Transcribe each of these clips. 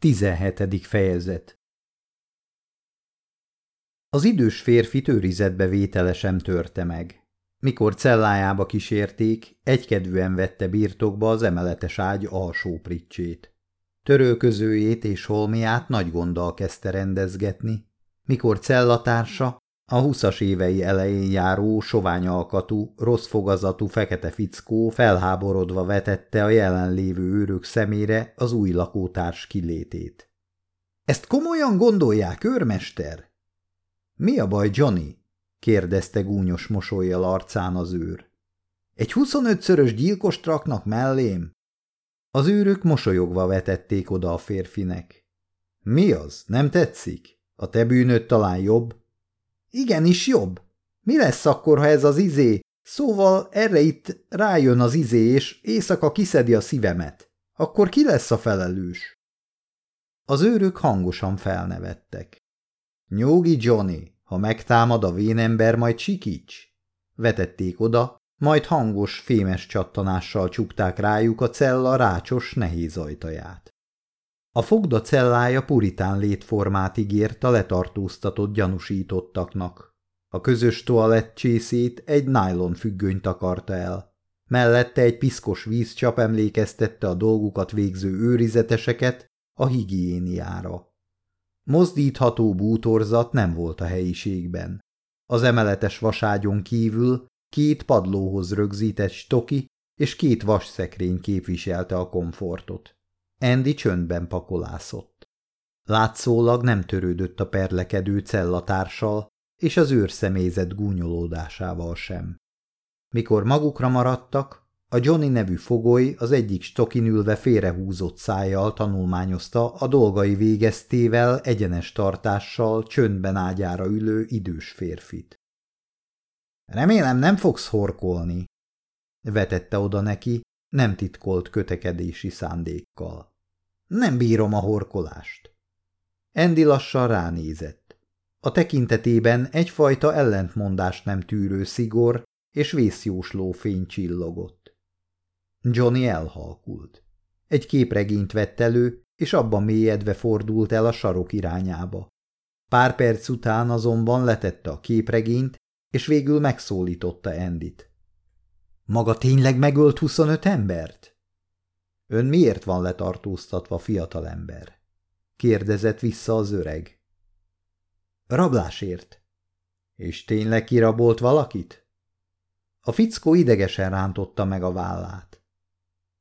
17. fejezet Az idős férfi őrizetbe vétele sem törte meg. Mikor cellájába kísérték, egykedvűen vette birtokba az emeletes ágy alsó pricsét. Törölközőjét és holmiát nagy gonddal kezdte rendezgetni, mikor cellatársa, a huszas évei elején járó, sovány alkatú, rossz fogazatú fekete fickó felháborodva vetette a jelenlévő őrök szemére az új lakótárs kilétét. – Ezt komolyan gondolják, őrmester? – Mi a baj, Johnny? – kérdezte gúnyos mosolyjal arcán az őr. – Egy huszonötszörös gyilkost raknak mellém? Az őrök mosolyogva vetették oda a férfinek. – Mi az, nem tetszik? A te bűnöd talán jobb? – Igenis jobb. Mi lesz akkor, ha ez az izé? Szóval erre itt rájön az izé, és éjszaka kiszedi a szívemet. Akkor ki lesz a felelős? Az őrök hangosan felnevettek. Nyugi, Johnny, ha megtámad a vénember, majd sikíts. Vetették oda, majd hangos, fémes csattanással csukták rájuk a cella rácsos, nehéz ajtaját. A fogda cellája puritán létformát ígért a letartóztatott gyanúsítottaknak. A közös toalett csészét egy nylon függöny takarta el. Mellette egy piszkos vízcsap emlékeztette a dolgukat végző őrizeteseket a higiéniára. Mozdítható bútorzat nem volt a helyiségben. Az emeletes vaságyon kívül két padlóhoz rögzített stoki és két vasszekrény képviselte a komfortot. Andy csöndben pakolászott. Látszólag nem törődött a perlekedő cellatársal és az őrszemélyzet gúnyolódásával sem. Mikor magukra maradtak, a Johnny nevű fogoly az egyik stokin ülve félrehúzott szájjal tanulmányozta a dolgai végeztével egyenes tartással csöndben ágyára ülő idős férfit. Remélem nem fogsz horkolni, vetette oda neki, nem titkolt kötekedési szándékkal. Nem bírom a horkolást. Endi lassan ránézett. A tekintetében egyfajta ellentmondást nem tűrő szigor és vészjósló fény csillogott. Johnny elhalkult. Egy képregényt vett elő, és abban mélyedve fordult el a sarok irányába. Pár perc után azonban letette a képregényt, és végül megszólította Endit. Maga tényleg megölt 25 embert? Ön miért van letartóztatva, fiatalember? kérdezett vissza az öreg. Rablásért. És tényleg kirabolt valakit? A fickó idegesen rántotta meg a vállát.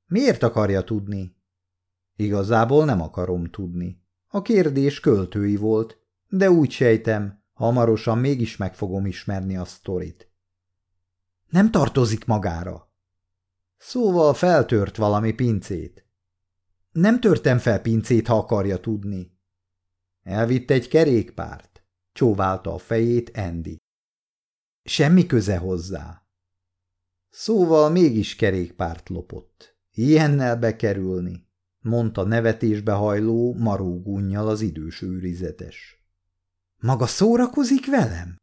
Miért akarja tudni? Igazából nem akarom tudni. A kérdés költői volt, de úgy sejtem, hamarosan mégis meg fogom ismerni a sztorit. Nem tartozik magára. Szóval feltört valami pincét. Nem törtem fel pincét, ha akarja tudni. Elvitt egy kerékpárt. Csóválta a fejét Andy. Semmi köze hozzá. Szóval mégis kerékpárt lopott. Ilyennel bekerülni, mondta nevetésbe hajló marógunnyal az idős őrizetes. Maga szórakozik velem?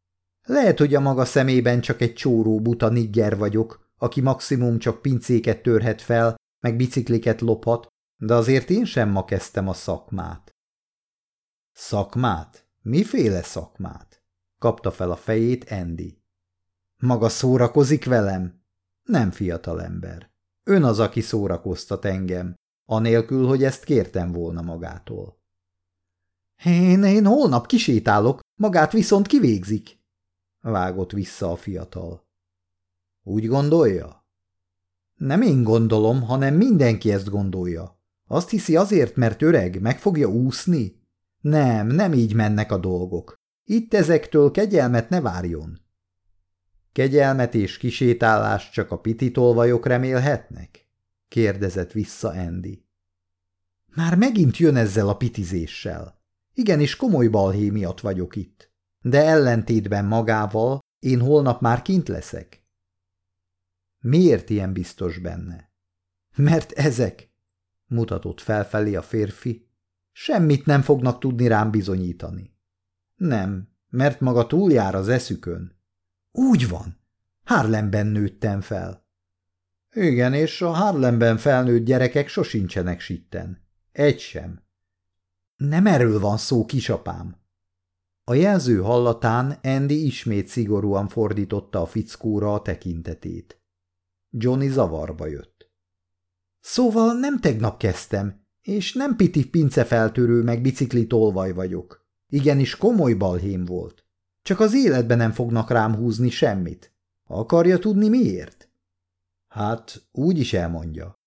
Lehet, hogy a maga szemében csak egy csóró buta nigger vagyok, aki maximum csak pincéket törhet fel, meg bicikliket lophat, de azért én sem ma kezdtem a szakmát. Szakmát? Miféle szakmát? Kapta fel a fejét Andy. Maga szórakozik velem? Nem fiatal ember. Ön az, aki szórakoztat engem, anélkül, hogy ezt kértem volna magától. Én, én holnap kisétálok, magát viszont kivégzik, vágott vissza a fiatal. Úgy gondolja? Nem én gondolom, hanem mindenki ezt gondolja. Azt hiszi azért, mert öreg, meg fogja úszni? Nem, nem így mennek a dolgok. Itt ezektől kegyelmet ne várjon. Kegyelmet és kisétálást csak a pititolvajok remélhetnek? kérdezett vissza Andy. Már megint jön ezzel a pitizéssel. Igenis komoly balhé miatt vagyok itt de ellentétben magával én holnap már kint leszek. Miért ilyen biztos benne? Mert ezek, mutatott felfelé a férfi, semmit nem fognak tudni rám bizonyítani. Nem, mert maga túljár az eszükön. Úgy van, Harlemben nőttem fel. Igen, és a Harlemben felnőtt gyerekek sosincsenek sitten. Egy sem. Nem erről van szó, kisapám. A jelző hallatán Andy ismét szigorúan fordította a fickóra a tekintetét. Johnny zavarba jött. Szóval nem tegnap kezdtem, és nem piti pincefeltörő meg bicikli tolvaj vagyok. Igenis komoly balhém volt. Csak az életben nem fognak rám húzni semmit. Akarja tudni miért? Hát, úgy is elmondja.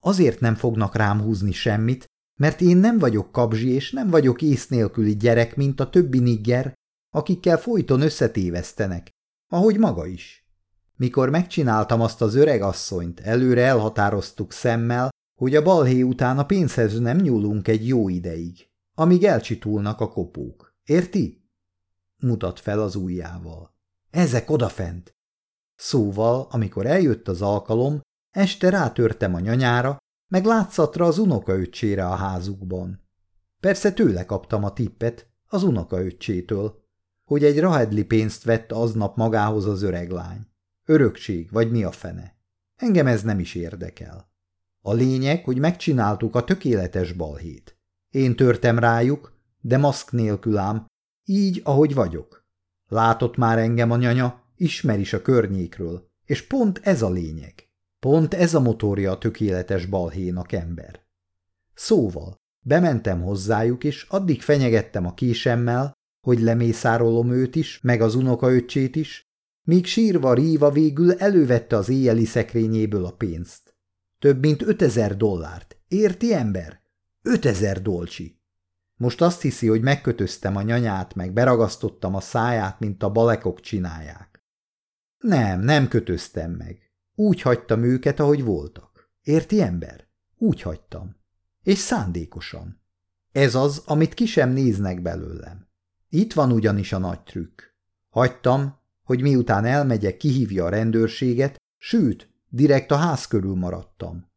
Azért nem fognak rám húzni semmit, mert én nem vagyok kabzsi és nem vagyok ész nélküli gyerek, mint a többi nigger, akikkel folyton összetévesztenek, ahogy maga is. Mikor megcsináltam azt az öreg asszonyt, előre elhatároztuk szemmel, hogy a balhé után a pénzhez nem nyúlunk egy jó ideig, amíg elcsitulnak a kopók. Érti? Mutat fel az ujjával. Ezek odafent. Szóval, amikor eljött az alkalom, este rátörtem a nyanyára, meg látszatra az unokaöccsére a házukban. Persze tőle kaptam a tippet, az unokaöccsétől, hogy egy rahedli pénzt vett aznap magához az öreg lány. Örökség, vagy mi a fene. Engem ez nem is érdekel. A lényeg, hogy megcsináltuk a tökéletes balhét. Én törtem rájuk, de maszk nélkül ám, így, ahogy vagyok. Látott már engem a nyanya, ismer is a környékről, és pont ez a lényeg. Pont ez a motorja a tökéletes balhénak ember. Szóval, bementem hozzájuk, és addig fenyegettem a késemmel, hogy lemészárolom őt is, meg az unokaöccsét is, míg sírva ríva végül elővette az éjjeli szekrényéből a pénzt. Több mint ötezer dollárt. Érti, ember? Ötezer dolcsi. Most azt hiszi, hogy megkötöztem a nyanyát, meg beragasztottam a száját, mint a balekok csinálják. Nem, nem kötöztem meg. Úgy hagytam őket, ahogy voltak. Érti, ember? Úgy hagytam. És szándékosan. Ez az, amit ki sem néznek belőlem. Itt van ugyanis a nagy trükk. Hagytam, hogy miután elmegyek, kihívja a rendőrséget, sőt, direkt a ház körül maradtam.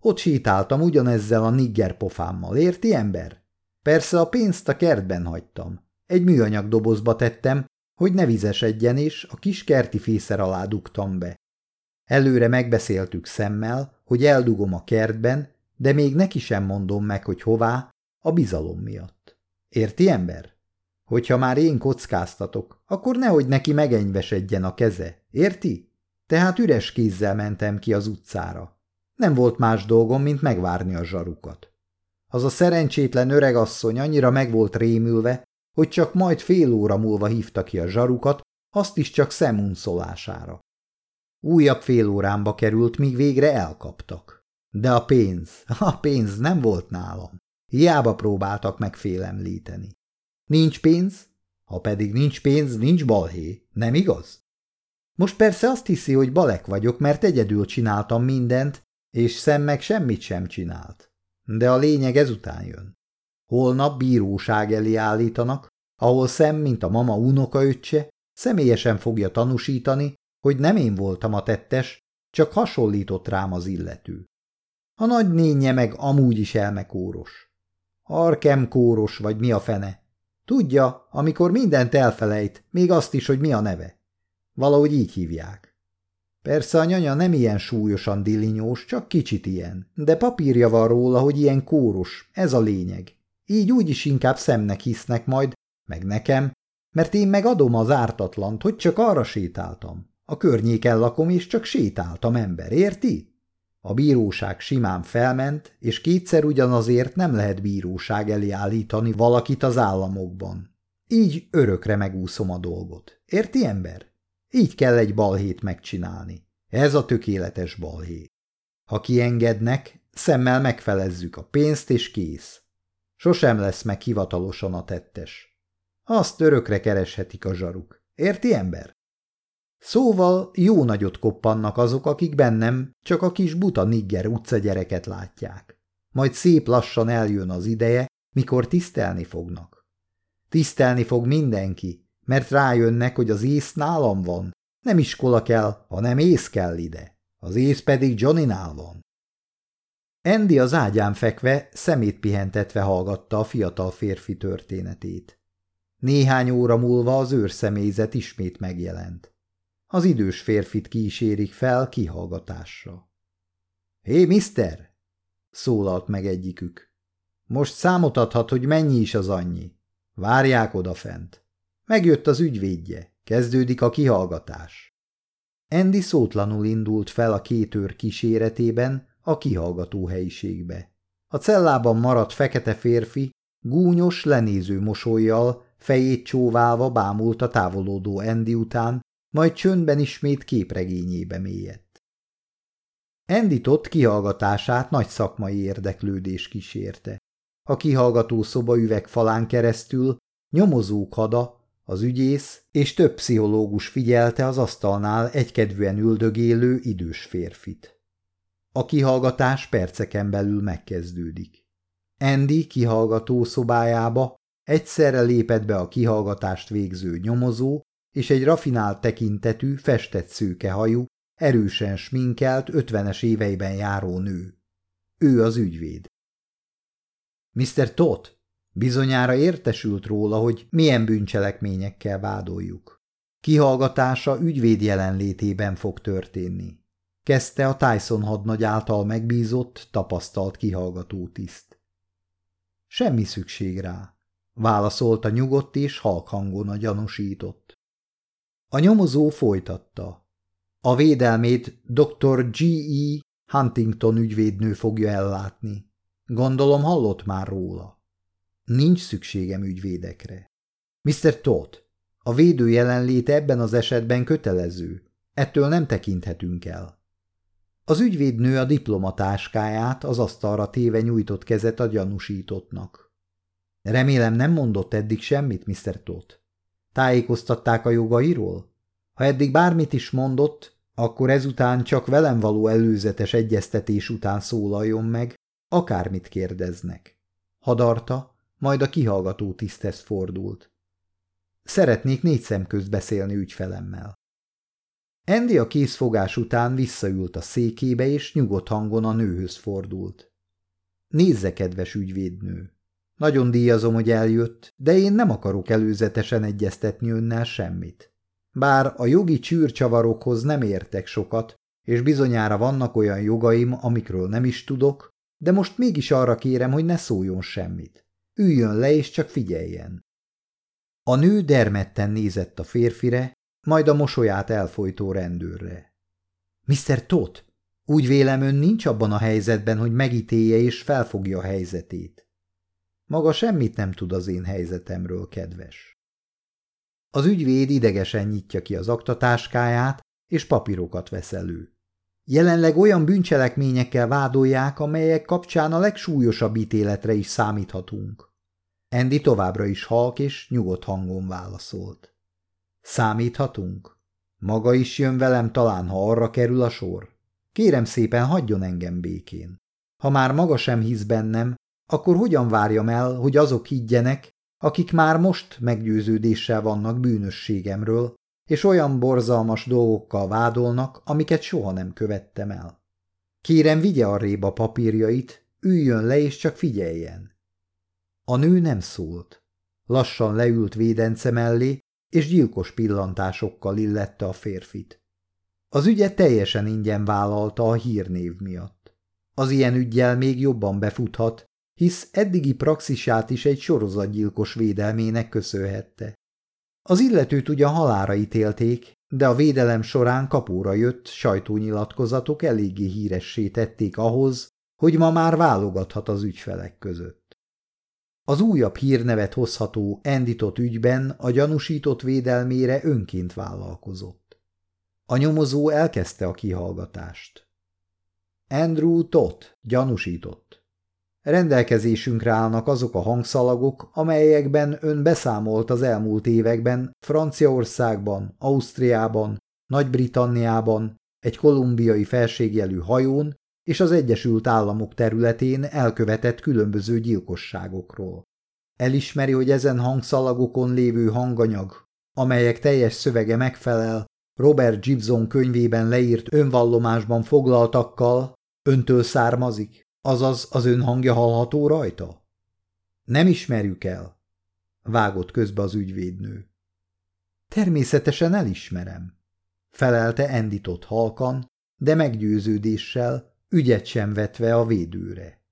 Ott sétáltam ugyanezzel a nigger pofámmal, érti, ember? Persze a pénzt a kertben hagytam. Egy műanyag dobozba tettem, hogy ne vizesedjen, és a kis kerti fészer alá dugtam be. Előre megbeszéltük szemmel, hogy eldugom a kertben, de még neki sem mondom meg, hogy hová, a bizalom miatt. Érti, ember? Hogyha már én kockáztatok, akkor nehogy neki megenyvesedjen a keze, érti? Tehát üres kézzel mentem ki az utcára. Nem volt más dolgom, mint megvárni a zsarukat. Az a szerencsétlen öregasszony annyira meg volt rémülve, hogy csak majd fél óra múlva hívta ki a zsarukat, azt is csak szemunszolására. Újabb fél órámba került, míg végre elkaptak. De a pénz, a pénz nem volt nálam. Hiába próbáltak megfélemlíteni. Nincs pénz? Ha pedig nincs pénz, nincs balhé, nem igaz? Most persze azt hiszi, hogy balek vagyok, mert egyedül csináltam mindent, és szem meg semmit sem csinált. De a lényeg ezután jön. Holnap bíróság elé állítanak, ahol szem, mint a mama unokaöccse, személyesen fogja tanúsítani, hogy nem én voltam a tettes, csak hasonlított rám az illető. A nagy nénye meg amúgy is elmekóros. Arkem kóros, vagy mi a fene. Tudja, amikor mindent elfelejt, még azt is, hogy mi a neve. Valahogy így hívják. Persze a nyanya nem ilyen súlyosan dilinyós, csak kicsit ilyen, de papírja van róla, hogy ilyen kóros, ez a lényeg. Így úgyis inkább szemnek hisznek majd, meg nekem, mert én meg adom az ártatlant, hogy csak arra sétáltam. A környéken lakom, és csak sétáltam ember, érti? A bíróság simán felment, és kétszer ugyanazért nem lehet bíróság elé állítani valakit az államokban. Így örökre megúszom a dolgot. Érti, ember? Így kell egy balhét megcsinálni. Ez a tökéletes balhé. Ha kiengednek, szemmel megfelezzük a pénzt, és kész. Sosem lesz meg hivatalosan a tettes. Azt örökre kereshetik a zsaruk. Érti, ember? Szóval jó nagyot koppannak azok, akik bennem csak a kis buta nigger utcagyereket látják. Majd szép lassan eljön az ideje, mikor tisztelni fognak. Tisztelni fog mindenki, mert rájönnek, hogy az ész nálam van. Nem iskola kell, hanem ész kell ide. Az ész pedig Johnnynál van. Andy az ágyán fekve, szemét pihentetve hallgatta a fiatal férfi történetét. Néhány óra múlva az őrszemélyzet ismét megjelent. Az idős férfit kísérik fel kihallgatásra. – Hé, mister! – szólalt meg egyikük. – Most számot adhat, hogy mennyi is az annyi. Várják odafent. Megjött az ügyvédje. Kezdődik a kihallgatás. Andy szótlanul indult fel a két őr kíséretében a kihallgató helyiségbe. A cellában maradt fekete férfi gúnyos, lenéző mosolyjal, fejét csóválva bámult a távolodó Andy után, majd csöndben ismét képregényébe mélyedt. Enditott kihallgatását nagy szakmai érdeklődés kísérte. A kihallgató szoba üvegfalán keresztül nyomozók hada, az ügyész és több pszichológus figyelte az asztalnál egykedvűen üldögélő idős férfit. A kihallgatás perceken belül megkezdődik. Andy kihallgató szobájába egyszerre lépett be a kihallgatást végző nyomozó és egy rafinált tekintetű, festett szőkehajú, erősen sminkelt, ötvenes éveiben járó nő. Ő az ügyvéd. Mr. Todd bizonyára értesült róla, hogy milyen bűncselekményekkel vádoljuk. Kihallgatása ügyvéd jelenlétében fog történni. Kezdte a Tyson hadnagy által megbízott, tapasztalt kihallgató tiszt. Semmi szükség rá, válaszolta nyugodt és halk hangon a gyanúsított. A nyomozó folytatta. A védelmét dr. G.E. Huntington ügyvédnő fogja ellátni. Gondolom hallott már róla. Nincs szükségem ügyvédekre. Mr. Todd, a védő jelenléte ebben az esetben kötelező. Ettől nem tekinthetünk el. Az ügyvédnő a diplomatáskáját az asztalra téve nyújtott kezet a gyanúsítottnak. Remélem nem mondott eddig semmit, Mr. Todd. Tájékoztatták a jogairól? Ha eddig bármit is mondott, akkor ezután csak velem való előzetes egyeztetés után szólaljon meg, akármit kérdeznek. Hadarta, majd a kihallgató tiszthez fordult. Szeretnék négy szem közt beszélni ügyfelemmel. Andy a készfogás után visszaült a székébe, és nyugodt hangon a nőhöz fordult. Nézze, kedves ügyvédnő! Nagyon díjazom, hogy eljött, de én nem akarok előzetesen egyeztetni önnel semmit. Bár a jogi csűrcsavarokhoz nem értek sokat, és bizonyára vannak olyan jogaim, amikről nem is tudok, de most mégis arra kérem, hogy ne szóljon semmit. Üljön le és csak figyeljen. A nő dermedten nézett a férfire, majd a mosolyát elfolytó rendőrre. Mr. Tot, úgy vélem ön nincs abban a helyzetben, hogy megítélje és felfogja a helyzetét. Maga semmit nem tud az én helyzetemről, kedves. Az ügyvéd idegesen nyitja ki az aktatáskáját, és papírokat vesz elő. Jelenleg olyan bűncselekményekkel vádolják, amelyek kapcsán a legsúlyosabb ítéletre is számíthatunk. Endi továbbra is halk és nyugodt hangon válaszolt. Számíthatunk? Maga is jön velem talán, ha arra kerül a sor? Kérem szépen, hagyjon engem békén. Ha már maga sem hisz bennem, akkor hogyan várjam el, hogy azok higgyenek, akik már most meggyőződéssel vannak bűnösségemről, és olyan borzalmas dolgokkal vádolnak, amiket soha nem követtem el. Kérem, vigye arrébb a papírjait, üljön le és csak figyeljen. A nő nem szólt. Lassan leült védence mellé, és gyilkos pillantásokkal illette a férfit. Az ügyet teljesen ingyen vállalta a hírnév miatt. Az ilyen ügyjel még jobban befuthat, hisz eddigi praxisát is egy sorozatgyilkos védelmének köszönhette. Az illetőt ugyan halára ítélték, de a védelem során kapóra jött sajtónyilatkozatok eléggé híressé tették ahhoz, hogy ma már válogathat az ügyfelek között. Az újabb hírnevet hozható endított ügyben a gyanúsított védelmére önként vállalkozott. A nyomozó elkezdte a kihallgatást. Andrew Todd gyanúsított. Rendelkezésünkre állnak azok a hangszalagok, amelyekben ön beszámolt az elmúlt években Franciaországban, Ausztriában, Nagy-Britanniában, egy kolumbiai felségjelű hajón és az Egyesült Államok területén elkövetett különböző gyilkosságokról. Elismeri, hogy ezen hangszalagokon lévő hanganyag, amelyek teljes szövege megfelel Robert Gibson könyvében leírt önvallomásban foglaltakkal, öntől származik? Azaz az ön hangja hallható rajta? Nem ismerjük el, vágott közbe az ügyvédnő. Természetesen elismerem, felelte endított halkan, de meggyőződéssel, ügyet sem vetve a védőre.